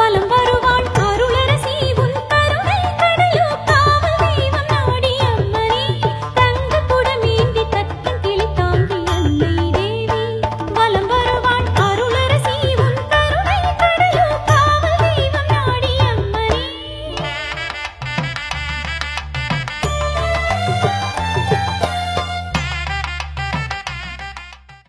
பலம் வருவாய்